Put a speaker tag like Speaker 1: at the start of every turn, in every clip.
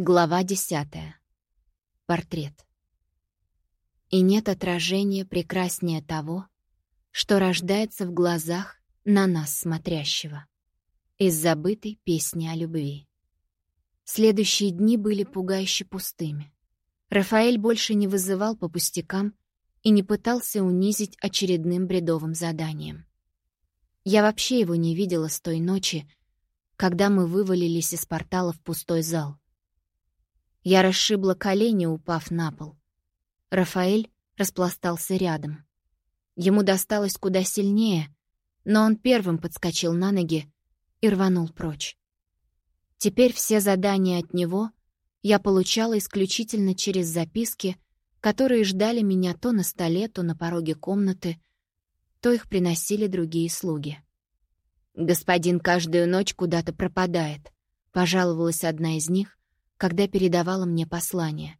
Speaker 1: Глава десятая. Портрет. И нет отражения прекраснее того, что рождается в глазах на нас смотрящего. Из забытой песни о любви. Следующие дни были пугающе пустыми. Рафаэль больше не вызывал по пустякам и не пытался унизить очередным бредовым заданием. Я вообще его не видела с той ночи, когда мы вывалились из портала в пустой зал — я расшибла колени, упав на пол. Рафаэль распластался рядом. Ему досталось куда сильнее, но он первым подскочил на ноги и рванул прочь. Теперь все задания от него я получала исключительно через записки, которые ждали меня то на столе, то на пороге комнаты, то их приносили другие слуги. «Господин каждую ночь куда-то пропадает», — пожаловалась одна из них, когда передавала мне послание.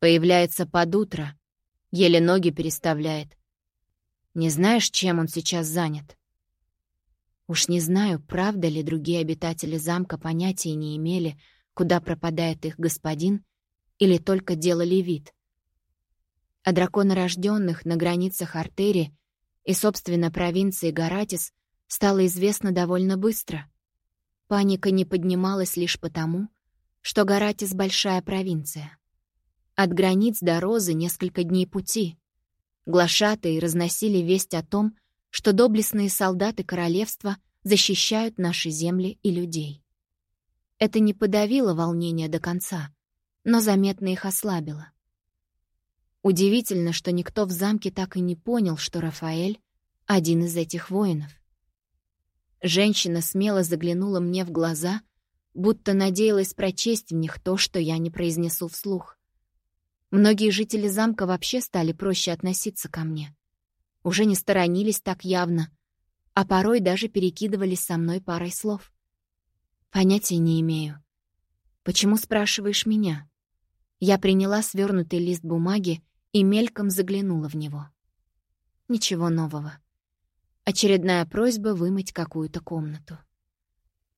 Speaker 1: Появляется под утро, еле ноги переставляет. Не знаешь, чем он сейчас занят? Уж не знаю, правда ли другие обитатели замка понятия не имели, куда пропадает их господин, или только делали вид. О драконорожденных на границах артерии и, собственно, провинции Гаратис стало известно довольно быстро. Паника не поднималась лишь потому, что Гаратис — большая провинция. От границ до Розы несколько дней пути. Глашатые разносили весть о том, что доблестные солдаты королевства защищают наши земли и людей. Это не подавило волнения до конца, но заметно их ослабило. Удивительно, что никто в замке так и не понял, что Рафаэль — один из этих воинов. Женщина смело заглянула мне в глаза — будто надеялась прочесть в них то, что я не произнесу вслух. Многие жители замка вообще стали проще относиться ко мне. Уже не сторонились так явно, а порой даже перекидывались со мной парой слов. Понятия не имею. Почему спрашиваешь меня? Я приняла свернутый лист бумаги и мельком заглянула в него. Ничего нового. Очередная просьба вымыть какую-то комнату.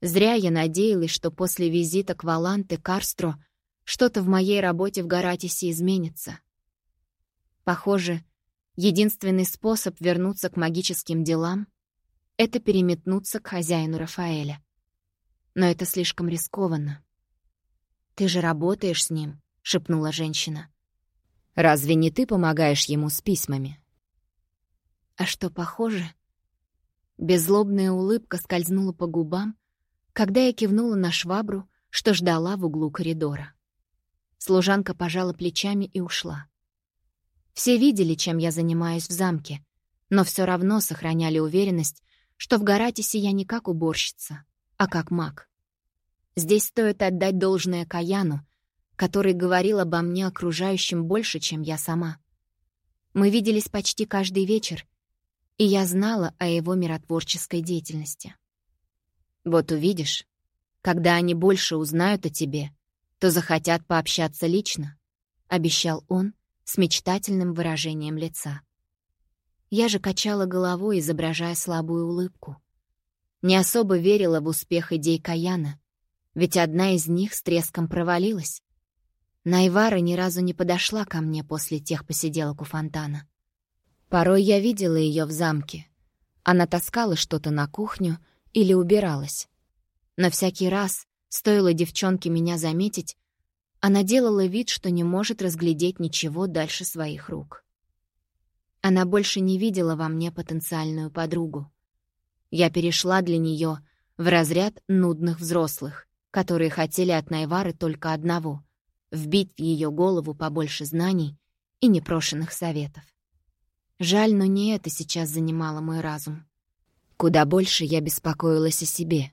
Speaker 1: Зря я надеялась, что после визита к Валанте Карстро что-то в моей работе в Гаратисе изменится. Похоже, единственный способ вернуться к магическим делам — это переметнуться к хозяину Рафаэля. Но это слишком рискованно. «Ты же работаешь с ним», — шепнула женщина. «Разве не ты помогаешь ему с письмами?» «А что, похоже?» Беззлобная улыбка скользнула по губам, когда я кивнула на швабру, что ждала в углу коридора. Служанка пожала плечами и ушла. Все видели, чем я занимаюсь в замке, но все равно сохраняли уверенность, что в Гаратисе я не как уборщица, а как маг. Здесь стоит отдать должное Каяну, который говорил обо мне окружающим больше, чем я сама. Мы виделись почти каждый вечер, и я знала о его миротворческой деятельности. Вот увидишь, когда они больше узнают о тебе, то захотят пообщаться лично», — обещал он с мечтательным выражением лица. Я же качала головой, изображая слабую улыбку. Не особо верила в успех идей Каяна, ведь одна из них с треском провалилась. Найвара ни разу не подошла ко мне после тех посиделок у фонтана. Порой я видела ее в замке. Она таскала что-то на кухню или убиралась. На всякий раз, стоило девчонке меня заметить, она делала вид, что не может разглядеть ничего дальше своих рук. Она больше не видела во мне потенциальную подругу. Я перешла для нее в разряд нудных взрослых, которые хотели от Найвары только одного — вбить в ее голову побольше знаний и непрошенных советов. Жаль, но не это сейчас занимало мой разум. Куда больше я беспокоилась о себе.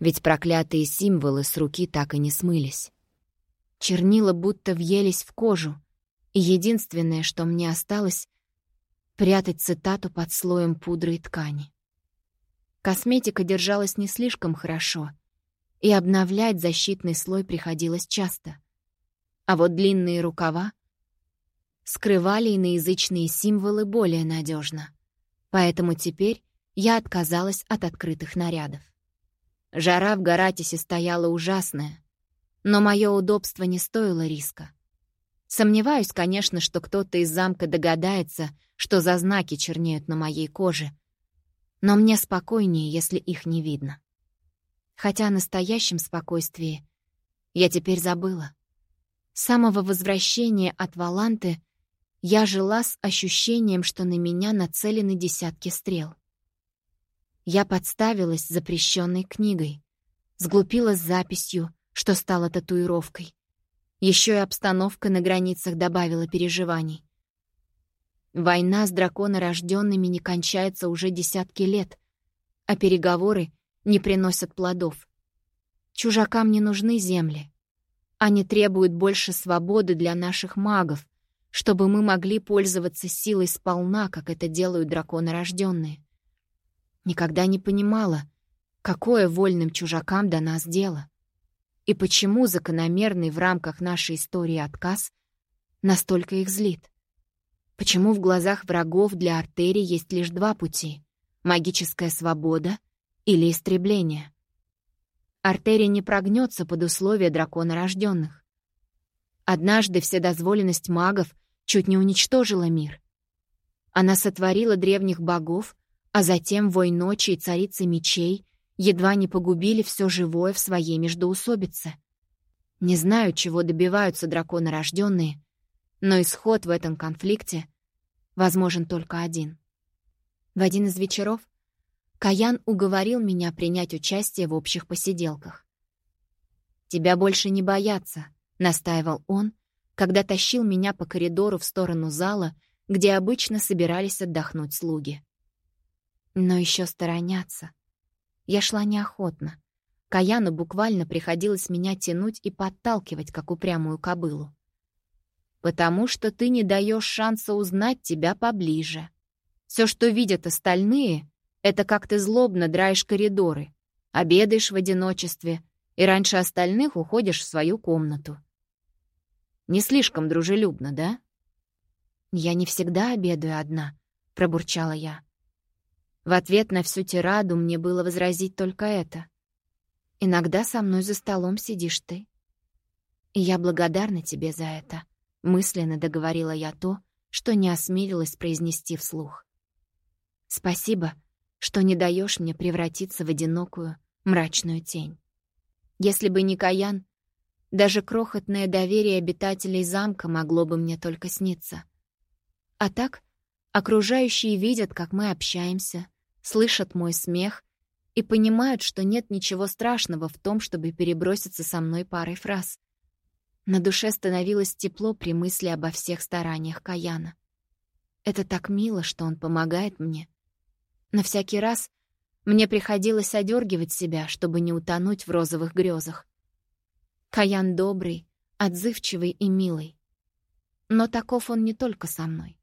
Speaker 1: Ведь проклятые символы с руки так и не смылись. Чернила будто въелись в кожу, и единственное, что мне осталось — прятать цитату под слоем пудры и ткани. Косметика держалась не слишком хорошо, и обновлять защитный слой приходилось часто. А вот длинные рукава скрывали иноязычные символы более надежно. Поэтому теперь я отказалась от открытых нарядов. Жара в Гаратисе стояла ужасная. Но мое удобство не стоило риска. Сомневаюсь, конечно, что кто-то из замка догадается, что за знаки чернеют на моей коже. Но мне спокойнее, если их не видно. Хотя о настоящем спокойствии я теперь забыла. С самого возвращения от Валанты я жила с ощущением, что на меня нацелены десятки стрел. Я подставилась запрещенной книгой, сглупила с записью, что стало татуировкой. Еще и обстановка на границах добавила переживаний. Война с драконорожденными не кончается уже десятки лет, а переговоры не приносят плодов. Чужакам не нужны земли. Они требуют больше свободы для наших магов, чтобы мы могли пользоваться силой сполна, как это делают драконорожденные. Никогда не понимала, какое вольным чужакам до нас дело. И почему закономерный в рамках нашей истории отказ настолько их злит? Почему в глазах врагов для артерий есть лишь два пути — магическая свобода или истребление? Артерия не прогнется под условия дракона рожденных. Однажды вседозволенность магов чуть не уничтожила мир. Она сотворила древних богов, а затем вой ночи и царицы мечей едва не погубили все живое в своей междоусобице. Не знаю, чего добиваются драконорожденные, но исход в этом конфликте возможен только один. В один из вечеров Каян уговорил меня принять участие в общих посиделках. «Тебя больше не боятся», — настаивал он, когда тащил меня по коридору в сторону зала, где обычно собирались отдохнуть слуги. Но еще сторонятся. Я шла неохотно. Каяну буквально приходилось меня тянуть и подталкивать, как упрямую кобылу. «Потому что ты не даешь шанса узнать тебя поближе. Все, что видят остальные, это как ты злобно драешь коридоры, обедаешь в одиночестве и раньше остальных уходишь в свою комнату. Не слишком дружелюбно, да?» «Я не всегда обедаю одна», — пробурчала я. В ответ на всю тираду мне было возразить только это. «Иногда со мной за столом сидишь ты. И я благодарна тебе за это», — мысленно договорила я то, что не осмелилась произнести вслух. «Спасибо, что не даешь мне превратиться в одинокую, мрачную тень. Если бы не Каян, даже крохотное доверие обитателей замка могло бы мне только сниться. А так, окружающие видят, как мы общаемся, слышат мой смех и понимают, что нет ничего страшного в том, чтобы переброситься со мной парой фраз. На душе становилось тепло при мысли обо всех стараниях Каяна. Это так мило, что он помогает мне. На всякий раз мне приходилось одергивать себя, чтобы не утонуть в розовых грезах. Каян добрый, отзывчивый и милый. Но таков он не только со мной.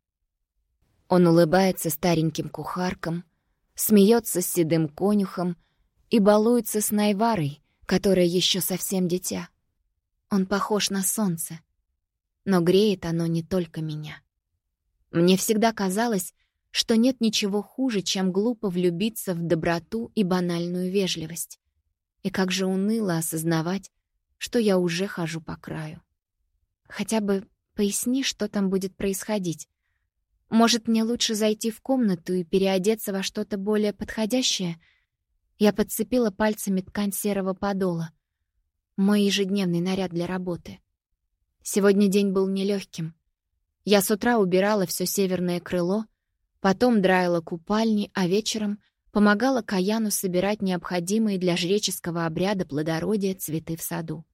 Speaker 1: Он улыбается стареньким кухаркам, смеется с седым конюхом и балуется с Найварой, которая еще совсем дитя. Он похож на солнце, но греет оно не только меня. Мне всегда казалось, что нет ничего хуже, чем глупо влюбиться в доброту и банальную вежливость. И как же уныло осознавать, что я уже хожу по краю. Хотя бы поясни, что там будет происходить. Может, мне лучше зайти в комнату и переодеться во что-то более подходящее? Я подцепила пальцами ткань серого подола. Мой ежедневный наряд для работы. Сегодня день был нелегким. Я с утра убирала все северное крыло, потом драила купальни, а вечером помогала Каяну собирать необходимые для жреческого обряда плодородия цветы в саду.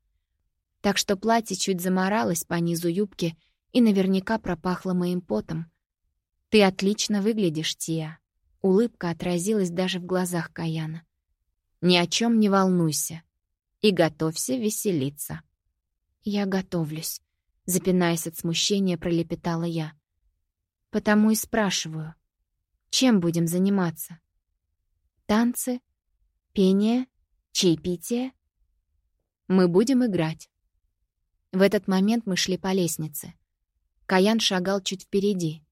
Speaker 1: Так что платье чуть заморалось по низу юбки и наверняка пропахло моим потом — «Ты отлично выглядишь, Тия». Улыбка отразилась даже в глазах Каяна. «Ни о чем не волнуйся и готовься веселиться». «Я готовлюсь», — запинаясь от смущения, пролепетала я. «Потому и спрашиваю, чем будем заниматься? Танцы? Пение? Чаепитие?» «Мы будем играть». В этот момент мы шли по лестнице. Каян шагал чуть впереди.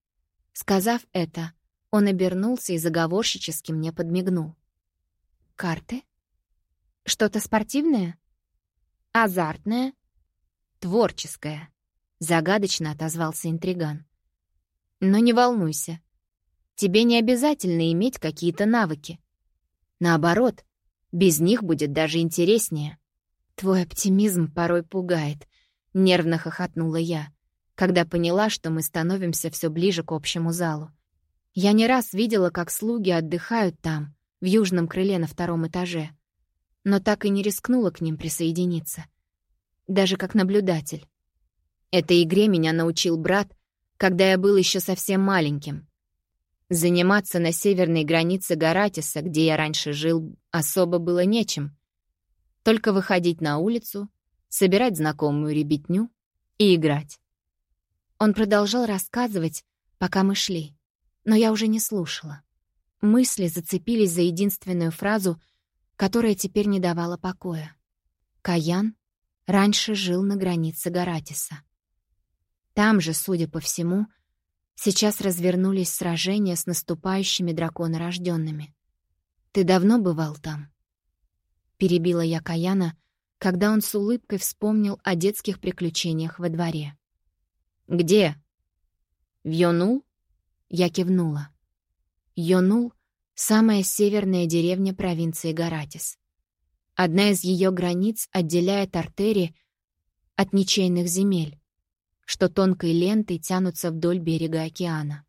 Speaker 1: Сказав это, он обернулся и заговорщически мне подмигнул. «Карты? Что-то спортивное?» Азартная? Творческая, загадочно отозвался интриган. Но не волнуйся. Тебе не обязательно иметь какие-то навыки. Наоборот, без них будет даже интереснее. Твой оптимизм порой пугает, нервно хохотнула я, когда поняла, что мы становимся все ближе к общему залу. Я не раз видела, как слуги отдыхают там, в южном крыле на втором этаже, но так и не рискнула к ним присоединиться. Даже как наблюдатель. Этой игре меня научил брат, когда я был еще совсем маленьким. Заниматься на северной границе Гаратиса, где я раньше жил, особо было нечем. Только выходить на улицу, собирать знакомую ребятню и играть. Он продолжал рассказывать, пока мы шли, но я уже не слушала. Мысли зацепились за единственную фразу, которая теперь не давала покоя. Каян раньше жил на границе Гаратиса. Там же, судя по всему, Сейчас развернулись сражения с наступающими драконорожденными. «Ты давно бывал там?» Перебила я Каяна, когда он с улыбкой вспомнил о детских приключениях во дворе. «Где?» «В Йонул?» Я кивнула. Йонул — самая северная деревня провинции Гаратис. Одна из ее границ отделяет артерии от ничейных земель, что тонкой лентой тянутся вдоль берега океана.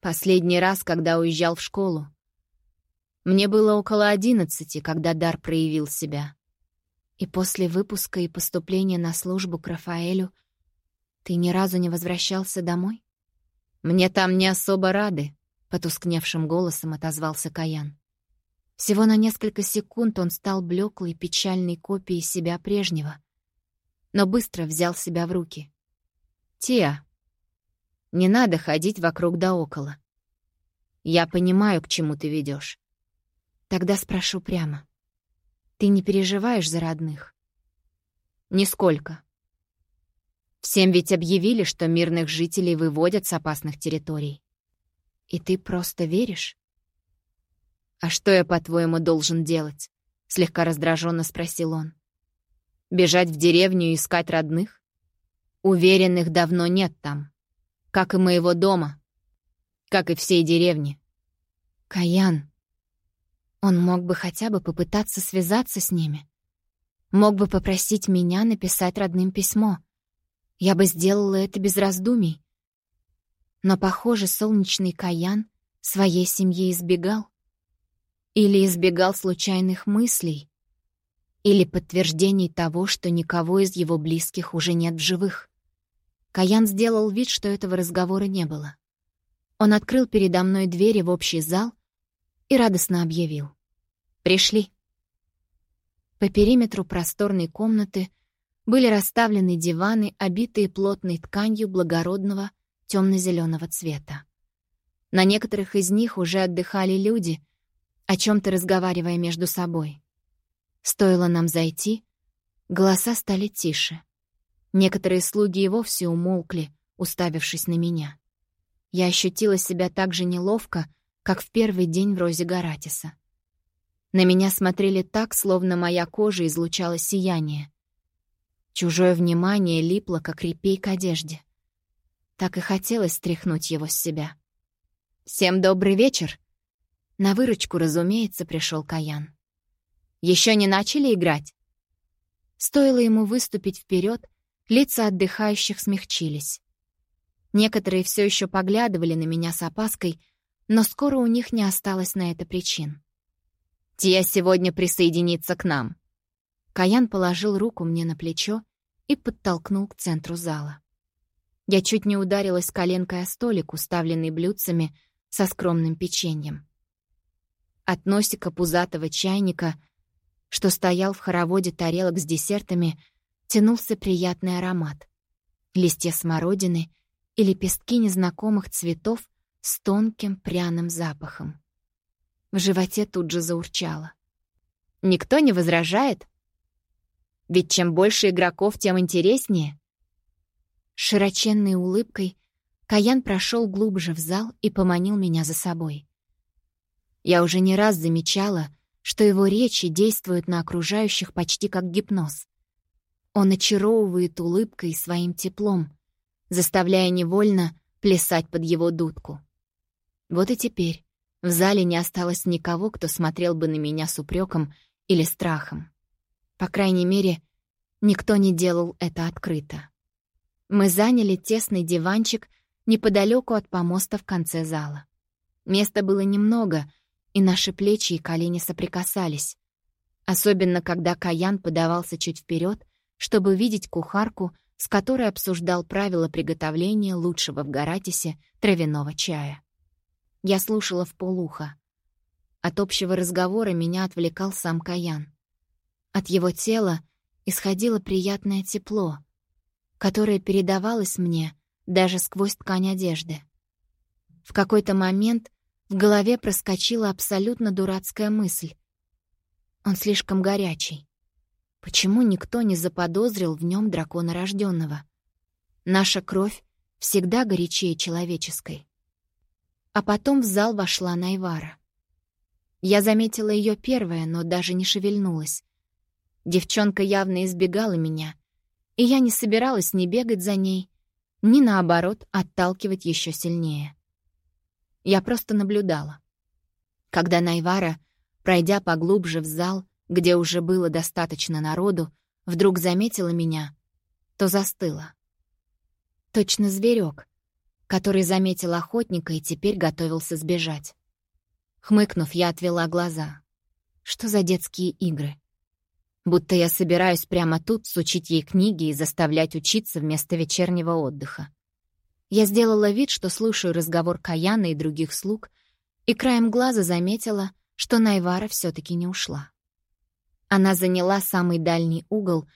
Speaker 1: Последний раз, когда уезжал в школу. Мне было около одиннадцати, когда дар проявил себя. И после выпуска и поступления на службу к Рафаэлю ты ни разу не возвращался домой? Мне там не особо рады, — потускневшим голосом отозвался Каян. Всего на несколько секунд он стал блеклой, печальной копией себя прежнего, но быстро взял себя в руки. Тиа, не надо ходить вокруг да около. Я понимаю, к чему ты ведешь. Тогда спрошу прямо. Ты не переживаешь за родных? Нисколько. Всем ведь объявили, что мирных жителей выводят с опасных территорий. И ты просто веришь? «А что я, по-твоему, должен делать?» — слегка раздраженно спросил он. «Бежать в деревню и искать родных? Уверенных давно нет там. Как и моего дома. Как и всей деревни. Каян. Он мог бы хотя бы попытаться связаться с ними. Мог бы попросить меня написать родным письмо. Я бы сделала это без раздумий. Но, похоже, солнечный Каян своей семьи избегал. Или избегал случайных мыслей, или подтверждений того, что никого из его близких уже нет в живых. Каян сделал вид, что этого разговора не было. Он открыл передо мной двери в общий зал и радостно объявил. «Пришли». По периметру просторной комнаты были расставлены диваны, обитые плотной тканью благородного темно-зеленого цвета. На некоторых из них уже отдыхали люди, о чем то разговаривая между собой. Стоило нам зайти, голоса стали тише — Некоторые слуги и вовсе умолкли, уставившись на меня. Я ощутила себя так же неловко, как в первый день в Розе Гаратиса. На меня смотрели так, словно моя кожа излучала сияние. Чужое внимание липло, как репей к одежде. Так и хотелось стряхнуть его с себя. «Всем добрый вечер!» На выручку, разумеется, пришел Каян. Еще не начали играть?» Стоило ему выступить вперед, Лица отдыхающих смягчились. Некоторые все еще поглядывали на меня с опаской, но скоро у них не осталось на это причин. «Тия сегодня присоединится к нам». Каян положил руку мне на плечо и подтолкнул к центру зала. Я чуть не ударилась коленкой о столик, уставленный блюдцами со скромным печеньем. От носика пузатого чайника, что стоял в хороводе тарелок с десертами, тянулся приятный аромат. Листья смородины и лепестки незнакомых цветов с тонким пряным запахом. В животе тут же заурчало. «Никто не возражает? Ведь чем больше игроков, тем интереснее». широченной улыбкой Каян прошел глубже в зал и поманил меня за собой. Я уже не раз замечала, что его речи действуют на окружающих почти как гипноз. Он очаровывает улыбкой своим теплом, заставляя невольно плясать под его дудку. Вот и теперь в зале не осталось никого, кто смотрел бы на меня с упреком или страхом. По крайней мере, никто не делал это открыто. Мы заняли тесный диванчик неподалеку от помоста в конце зала. Места было немного, и наши плечи и колени соприкасались. Особенно, когда Каян подавался чуть вперед, чтобы видеть кухарку, с которой обсуждал правила приготовления лучшего в Гаратисе травяного чая. Я слушала в полуха. От общего разговора меня отвлекал сам Каян. От его тела исходило приятное тепло, которое передавалось мне даже сквозь ткань одежды. В какой-то момент в голове проскочила абсолютно дурацкая мысль. Он слишком горячий. Почему никто не заподозрил в нем дракона рожденного? Наша кровь всегда горячее человеческой. А потом в зал вошла Найвара. Я заметила ее первая, но даже не шевельнулась. Девчонка явно избегала меня, и я не собиралась ни бегать за ней, ни, наоборот, отталкивать еще сильнее. Я просто наблюдала. Когда Найвара, пройдя поглубже в зал, где уже было достаточно народу, вдруг заметила меня, то застыла. Точно зверек, который заметил охотника и теперь готовился сбежать. Хмыкнув, я отвела глаза. Что за детские игры? Будто я собираюсь прямо тут сучить ей книги и заставлять учиться вместо вечернего отдыха. Я сделала вид, что слушаю разговор Каяна и других слуг, и краем глаза заметила, что Найвара все таки не ушла. Она заняла самый дальний угол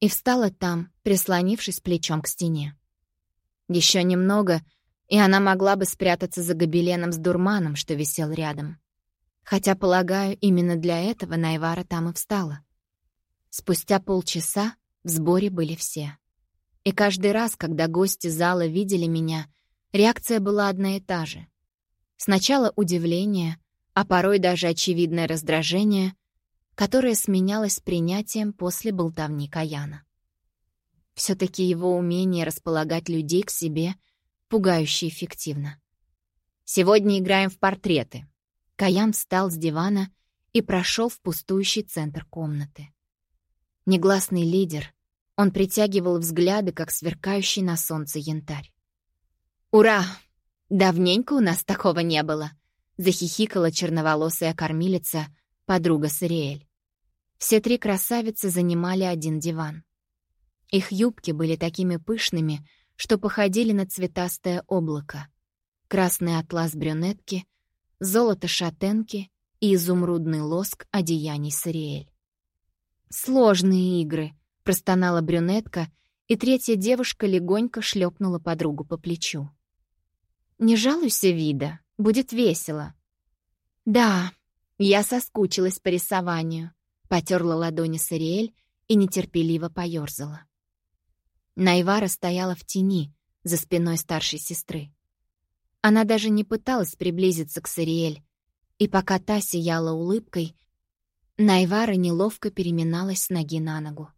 Speaker 1: и встала там, прислонившись плечом к стене. Еще немного — и она могла бы спрятаться за гобеленом с дурманом, что висел рядом. Хотя, полагаю, именно для этого Найвара там и встала. Спустя полчаса в сборе были все. И каждый раз, когда гости зала видели меня, реакция была одна и та же. Сначала удивление, а порой даже очевидное раздражение, которое сменялось принятием после болтовни Каяна. все таки его умение располагать людей к себе — пугающе эффективно. Сегодня играем в портреты. Каян встал с дивана и прошел в пустующий центр комнаты. Негласный лидер, он притягивал взгляды, как сверкающий на солнце янтарь. «Ура! Давненько у нас такого не было!» — захихикала черноволосая кормилица, подруга Сариэль. Все три красавицы занимали один диван. Их юбки были такими пышными, что походили на цветастое облако. Красный атлас брюнетки, золото шатенки и изумрудный лоск одеяний Сариэль. «Сложные игры», — простонала брюнетка, и третья девушка легонько шлепнула подругу по плечу. «Не жалуйся, Вида, будет весело». «Да, я соскучилась по рисованию», — потерла ладони Сариэль и нетерпеливо поёрзала. Найвара стояла в тени, за спиной старшей сестры. Она даже не пыталась приблизиться к Сариэль, и пока та сияла улыбкой, Найвара неловко переминалась с ноги на ногу.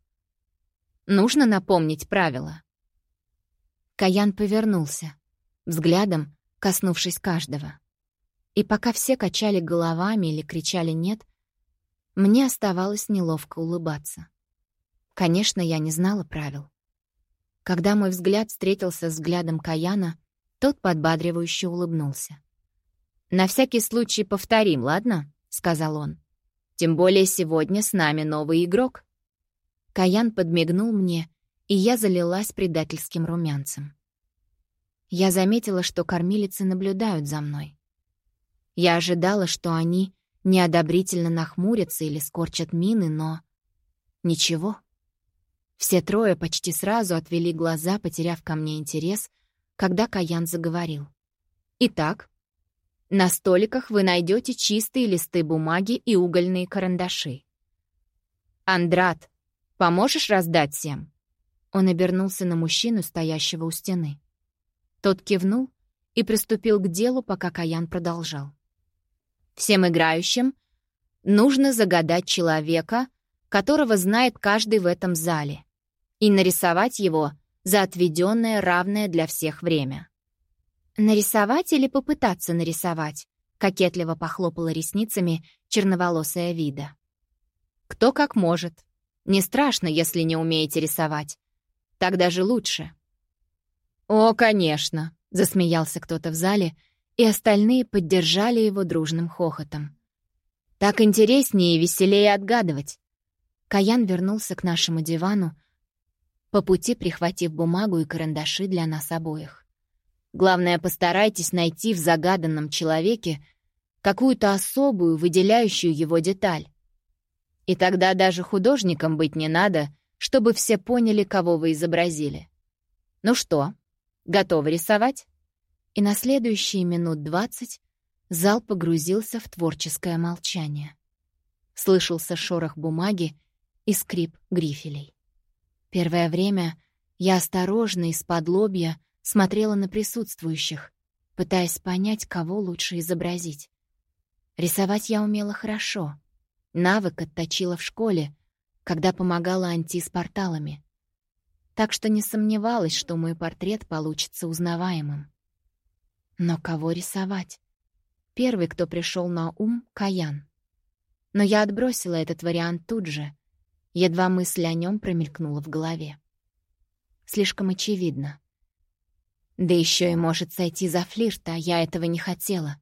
Speaker 1: «Нужно напомнить правила». Каян повернулся, взглядом коснувшись каждого. И пока все качали головами или кричали «нет», мне оставалось неловко улыбаться. Конечно, я не знала правил. Когда мой взгляд встретился с взглядом Каяна, тот подбадривающе улыбнулся. «На всякий случай повторим, ладно?» — сказал он. «Тем более сегодня с нами новый игрок». Каян подмигнул мне, и я залилась предательским румянцем. Я заметила, что кормилицы наблюдают за мной. Я ожидала, что они неодобрительно нахмурятся или скорчат мины, но... Ничего. Все трое почти сразу отвели глаза, потеряв ко мне интерес, когда Каян заговорил. «Итак, на столиках вы найдете чистые листы бумаги и угольные карандаши. Андрат, поможешь раздать всем?» Он обернулся на мужчину, стоящего у стены. Тот кивнул и приступил к делу, пока Каян продолжал. «Всем играющим нужно загадать человека, которого знает каждый в этом зале, и нарисовать его за отведенное равное для всех время. «Нарисовать или попытаться нарисовать?» — кокетливо похлопала ресницами черноволосая вида. «Кто как может. Не страшно, если не умеете рисовать. Так даже лучше». «О, конечно!» — засмеялся кто-то в зале, и остальные поддержали его дружным хохотом. «Так интереснее и веселее отгадывать». Каян вернулся к нашему дивану, по пути прихватив бумагу и карандаши для нас обоих. Главное, постарайтесь найти в загаданном человеке какую-то особую, выделяющую его деталь. И тогда даже художником быть не надо, чтобы все поняли, кого вы изобразили. Ну что, готовы рисовать? И на следующие минут двадцать зал погрузился в творческое молчание. Слышался шорох бумаги и скрип грифелей. Первое время я осторожно из-под лобья смотрела на присутствующих, пытаясь понять, кого лучше изобразить. Рисовать я умела хорошо. Навык отточила в школе, когда помогала Анти с порталами. Так что не сомневалась, что мой портрет получится узнаваемым. Но кого рисовать? Первый, кто пришел на ум — Каян. Но я отбросила этот вариант тут же. Едва мысль о нем промелькнула в голове. Слишком очевидно. Да еще и может сойти за флирт, а я этого не хотела.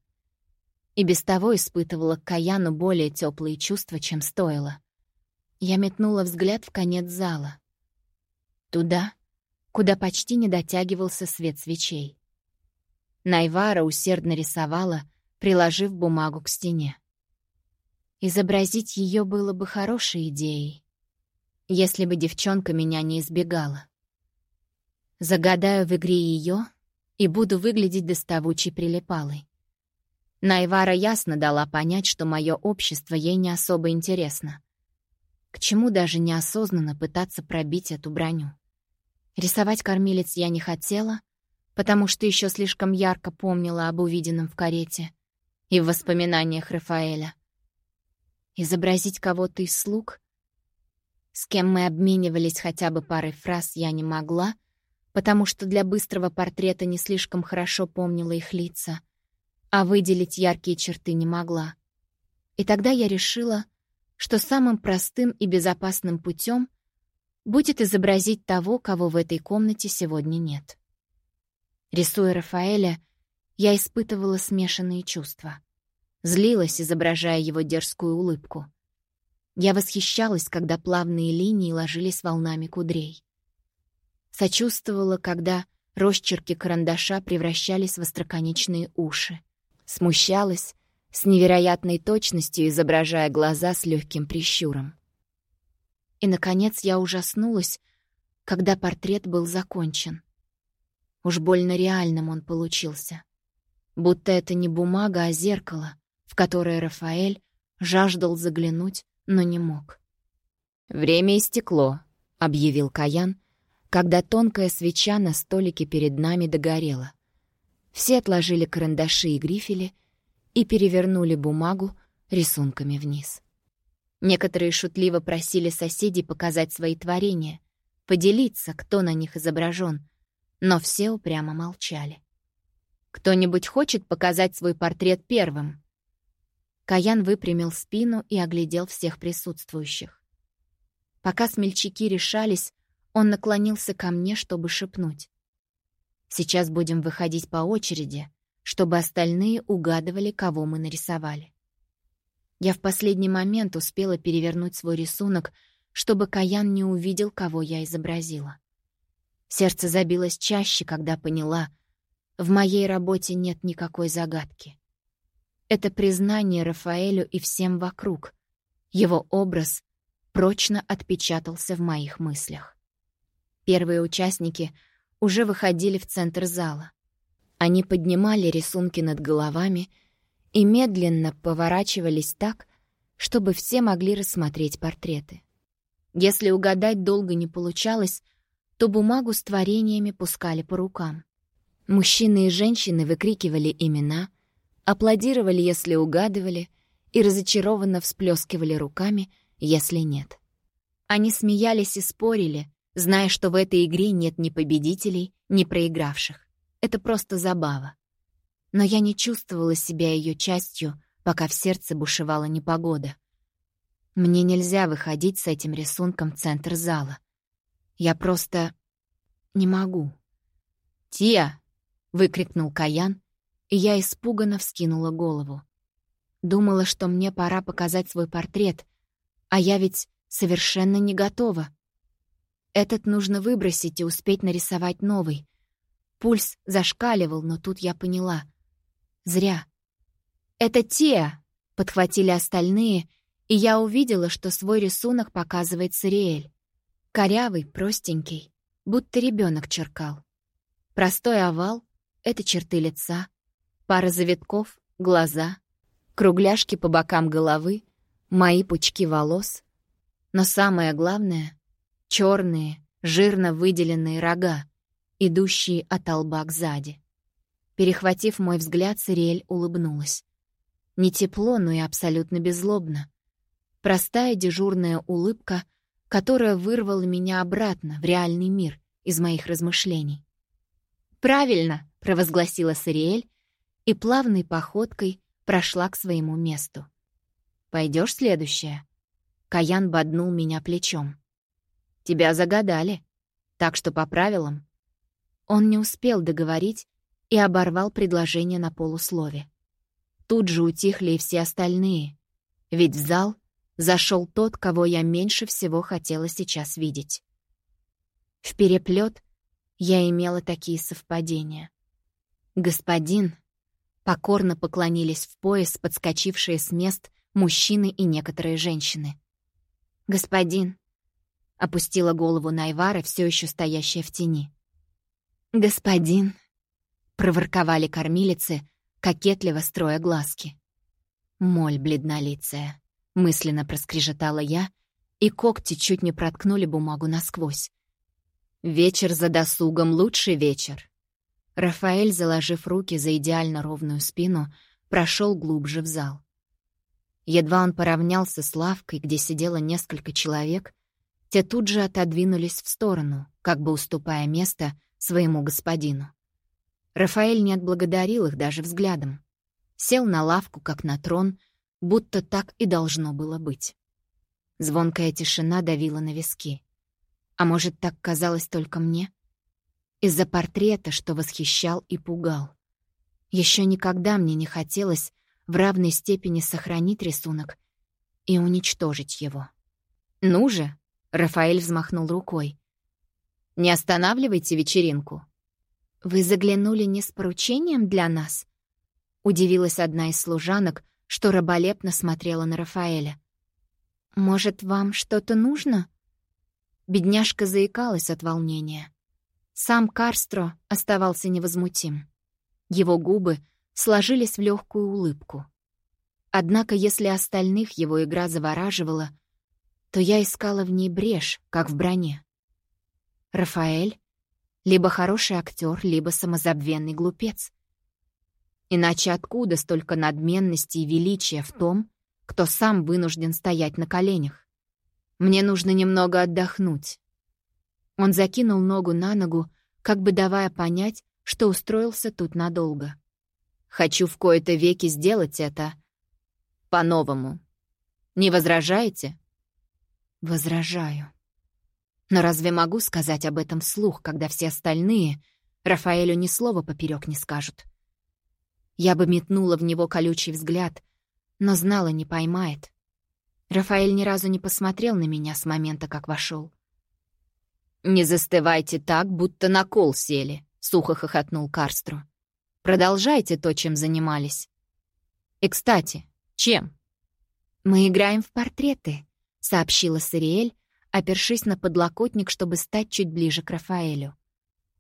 Speaker 1: И без того испытывала к Каяну более теплые чувства, чем стоило. Я метнула взгляд в конец зала. Туда, куда почти не дотягивался свет свечей. Найвара усердно рисовала, приложив бумагу к стене. Изобразить ее было бы хорошей идеей, если бы девчонка меня не избегала. Загадаю в игре ее и буду выглядеть доставучей прилипалой. Найвара ясно дала понять, что мое общество ей не особо интересно. К чему даже неосознанно пытаться пробить эту броню? Рисовать кормилец я не хотела, потому что еще слишком ярко помнила об увиденном в карете и в воспоминаниях Рафаэля. Изобразить кого-то из слуг, с кем мы обменивались хотя бы парой фраз, я не могла — потому что для быстрого портрета не слишком хорошо помнила их лица, а выделить яркие черты не могла. И тогда я решила, что самым простым и безопасным путем будет изобразить того, кого в этой комнате сегодня нет. Рисуя Рафаэля, я испытывала смешанные чувства. Злилась, изображая его дерзкую улыбку. Я восхищалась, когда плавные линии ложились волнами кудрей. Сочувствовала, когда росчерки карандаша превращались в остроконечные уши. Смущалась, с невероятной точностью изображая глаза с легким прищуром. И, наконец, я ужаснулась, когда портрет был закончен. Уж больно реальным он получился. Будто это не бумага, а зеркало, в которое Рафаэль жаждал заглянуть, но не мог. «Время истекло», — объявил Каян, когда тонкая свеча на столике перед нами догорела. Все отложили карандаши и грифели и перевернули бумагу рисунками вниз. Некоторые шутливо просили соседей показать свои творения, поделиться, кто на них изображен, но все упрямо молчали. «Кто-нибудь хочет показать свой портрет первым?» Каян выпрямил спину и оглядел всех присутствующих. Пока смельчаки решались, он наклонился ко мне, чтобы шепнуть. «Сейчас будем выходить по очереди, чтобы остальные угадывали, кого мы нарисовали». Я в последний момент успела перевернуть свой рисунок, чтобы Каян не увидел, кого я изобразила. Сердце забилось чаще, когда поняла, в моей работе нет никакой загадки. Это признание Рафаэлю и всем вокруг. Его образ прочно отпечатался в моих мыслях. Первые участники уже выходили в центр зала. Они поднимали рисунки над головами и медленно поворачивались так, чтобы все могли рассмотреть портреты. Если угадать долго не получалось, то бумагу с творениями пускали по рукам. Мужчины и женщины выкрикивали имена, аплодировали, если угадывали, и разочарованно всплескивали руками, если нет. Они смеялись и спорили, зная, что в этой игре нет ни победителей, ни проигравших. Это просто забава. Но я не чувствовала себя ее частью, пока в сердце бушевала непогода. Мне нельзя выходить с этим рисунком в центр зала. Я просто не могу. «Тия!» — выкрикнул Каян, и я испуганно вскинула голову. Думала, что мне пора показать свой портрет, а я ведь совершенно не готова. Этот нужно выбросить и успеть нарисовать новый. Пульс зашкаливал, но тут я поняла. Зря. «Это Тия!» — подхватили остальные, и я увидела, что свой рисунок показывает Сириэль. Корявый, простенький, будто ребенок черкал. Простой овал — это черты лица, пара завитков — глаза, кругляшки по бокам головы, мои пучки волос. Но самое главное — черные, жирно выделенные рога, идущие от лба сзади. Перехватив мой взгляд, Сириэль улыбнулась. Не тепло, но и абсолютно беззлобно. Простая дежурная улыбка, которая вырвала меня обратно в реальный мир из моих размышлений. «Правильно!» — провозгласила Сириэль и плавной походкой прошла к своему месту. Пойдешь следующая?» Каян боднул меня плечом. «Тебя загадали, так что по правилам». Он не успел договорить и оборвал предложение на полуслове. Тут же утихли и все остальные, ведь в зал зашел тот, кого я меньше всего хотела сейчас видеть. В переплет я имела такие совпадения. Господин, покорно поклонились в пояс подскочившие с мест мужчины и некоторые женщины. «Господин», — опустила голову Найвара, все еще стоящая в тени. «Господин», — проворковали кормилицы, кокетливо строя глазки. «Моль бледнолицая», — мысленно проскрежетала я, и когти чуть не проткнули бумагу насквозь. «Вечер за досугом — лучший вечер». Рафаэль, заложив руки за идеально ровную спину, прошел глубже в зал. Едва он поравнялся с лавкой, где сидело несколько человек, те тут же отодвинулись в сторону, как бы уступая место своему господину. Рафаэль не отблагодарил их даже взглядом. Сел на лавку, как на трон, будто так и должно было быть. Звонкая тишина давила на виски. А может, так казалось только мне? Из-за портрета, что восхищал и пугал. Еще никогда мне не хотелось в равной степени сохранить рисунок и уничтожить его. «Ну же!» — Рафаэль взмахнул рукой. «Не останавливайте вечеринку». «Вы заглянули не с поручением для нас?» — удивилась одна из служанок, что раболепно смотрела на Рафаэля. «Может, вам что-то нужно?» Бедняжка заикалась от волнения. Сам Карстро оставался невозмутим. Его губы — сложились в легкую улыбку. Однако, если остальных его игра завораживала, то я искала в ней брешь, как в броне. Рафаэль — либо хороший актер, либо самозабвенный глупец. Иначе откуда столько надменности и величия в том, кто сам вынужден стоять на коленях? Мне нужно немного отдохнуть. Он закинул ногу на ногу, как бы давая понять, что устроился тут надолго. Хочу в кои-то веки сделать это по-новому. Не возражаете? Возражаю. Но разве могу сказать об этом вслух, когда все остальные Рафаэлю ни слова поперек не скажут? Я бы метнула в него колючий взгляд, но знала, не поймает. Рафаэль ни разу не посмотрел на меня с момента, как вошел. «Не застывайте так, будто на кол сели», — сухо хохотнул Карстру. Продолжайте то, чем занимались. И, кстати, чем? «Мы играем в портреты», — сообщила Сариэль, опершись на подлокотник, чтобы стать чуть ближе к Рафаэлю.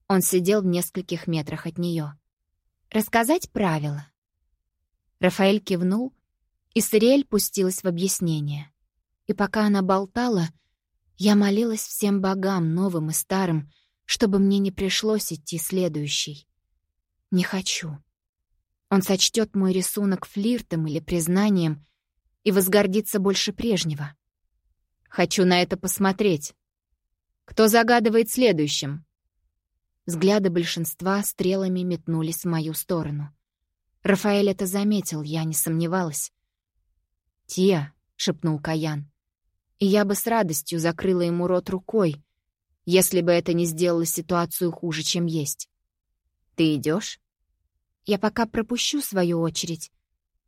Speaker 1: Он сидел в нескольких метрах от нее. «Рассказать правила?» Рафаэль кивнул, и Сариэль пустилась в объяснение. И пока она болтала, я молилась всем богам, новым и старым, чтобы мне не пришлось идти следующий. Не хочу. Он сочтет мой рисунок флиртом или признанием и возгордится больше прежнего. Хочу на это посмотреть. Кто загадывает следующим?» Взгляды большинства стрелами метнулись в мою сторону. Рафаэль это заметил, я не сомневалась. «Тия», — шепнул Каян, — и я бы с радостью закрыла ему рот рукой, если бы это не сделало ситуацию хуже, чем есть. «Ты идешь? «Я пока пропущу свою очередь.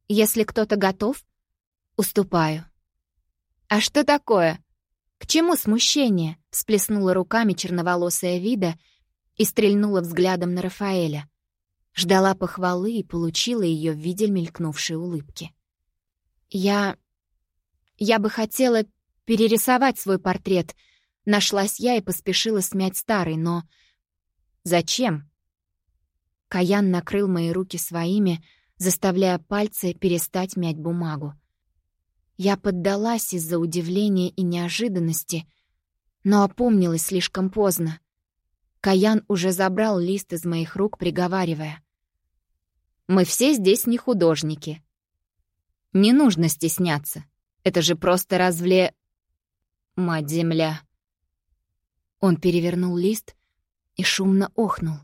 Speaker 1: Если кто-то готов, уступаю». «А что такое? К чему смущение?» — всплеснула руками черноволосая вида и стрельнула взглядом на Рафаэля. Ждала похвалы и получила ее в виде мелькнувшей улыбки. «Я... я бы хотела перерисовать свой портрет», Нашлась я и поспешила смять старый, но... Зачем? Каян накрыл мои руки своими, заставляя пальцы перестать мять бумагу. Я поддалась из-за удивления и неожиданности, но опомнилась слишком поздно. Каян уже забрал лист из моих рук, приговаривая. «Мы все здесь не художники. Не нужно стесняться. Это же просто развле... Мать-земля. Он перевернул лист и шумно охнул.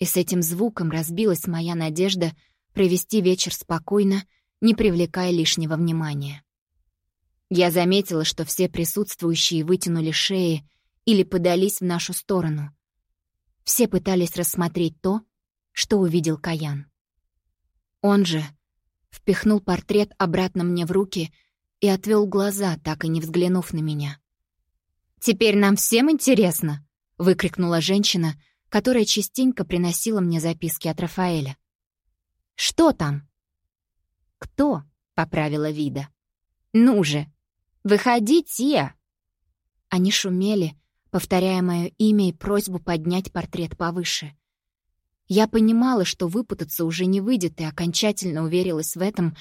Speaker 1: И с этим звуком разбилась моя надежда провести вечер спокойно, не привлекая лишнего внимания. Я заметила, что все присутствующие вытянули шеи или подались в нашу сторону. Все пытались рассмотреть то, что увидел Каян. Он же впихнул портрет обратно мне в руки и отвел глаза, так и не взглянув на меня. «Теперь нам всем интересно!» — выкрикнула женщина, которая частенько приносила мне записки от Рафаэля. «Что там?» «Кто?» — поправила Вида. «Ну же, выходи, Тия!» Они шумели, повторяя мое имя и просьбу поднять портрет повыше. Я понимала, что выпутаться уже не выйдет, и окончательно уверилась в этом,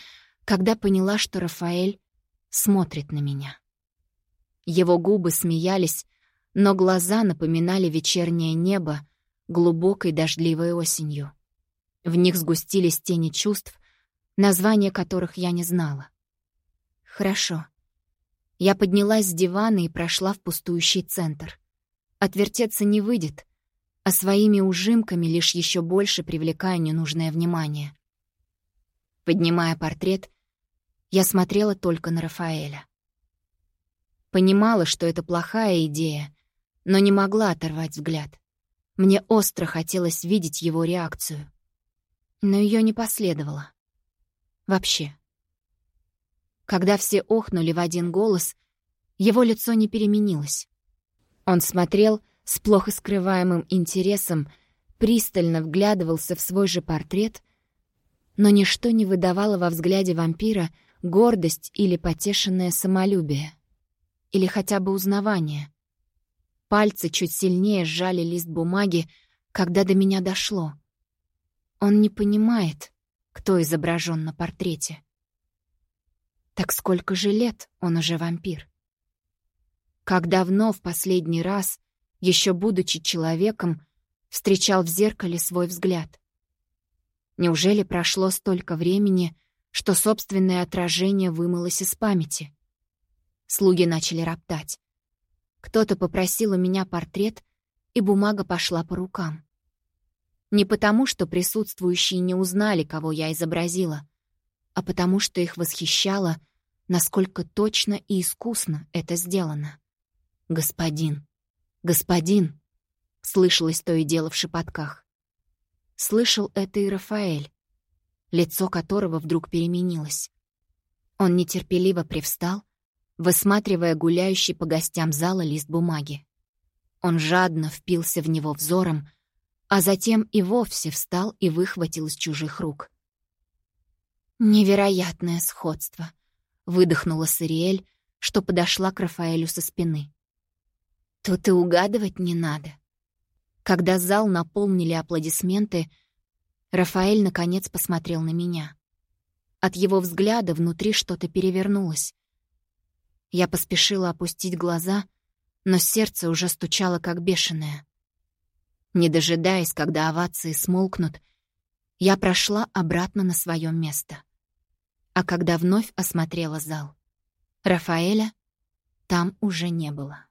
Speaker 1: когда поняла, что Рафаэль смотрит на меня. Его губы смеялись, но глаза напоминали вечернее небо глубокой дождливой осенью. В них сгустились тени чувств, названия которых я не знала. «Хорошо». Я поднялась с дивана и прошла в пустующий центр. Отвертеться не выйдет, а своими ужимками лишь еще больше привлекая ненужное внимание. Поднимая портрет, я смотрела только на Рафаэля. Понимала, что это плохая идея, но не могла оторвать взгляд. Мне остро хотелось видеть его реакцию. Но ее не последовало. Вообще. Когда все охнули в один голос, его лицо не переменилось. Он смотрел с плохо скрываемым интересом, пристально вглядывался в свой же портрет, но ничто не выдавало во взгляде вампира гордость или потешенное самолюбие или хотя бы узнавание. Пальцы чуть сильнее сжали лист бумаги, когда до меня дошло. Он не понимает, кто изображен на портрете. Так сколько же лет он уже вампир? Как давно в последний раз, еще будучи человеком, встречал в зеркале свой взгляд? Неужели прошло столько времени, что собственное отражение вымылось из памяти? Слуги начали роптать. Кто-то попросил у меня портрет, и бумага пошла по рукам. Не потому, что присутствующие не узнали, кого я изобразила, а потому, что их восхищало, насколько точно и искусно это сделано. «Господин! Господин!» — слышалось то и дело в шепотках. Слышал это и Рафаэль, лицо которого вдруг переменилось. Он нетерпеливо привстал, высматривая гуляющий по гостям зала лист бумаги. Он жадно впился в него взором, а затем и вовсе встал и выхватил из чужих рук. «Невероятное сходство», — выдохнула Сариэль, что подошла к Рафаэлю со спины. «Тут и угадывать не надо». Когда зал наполнили аплодисменты, Рафаэль наконец посмотрел на меня. От его взгляда внутри что-то перевернулось. Я поспешила опустить глаза, но сердце уже стучало как бешеное. Не дожидаясь, когда овации смолкнут, я прошла обратно на свое место. А когда вновь осмотрела зал, Рафаэля там уже не было.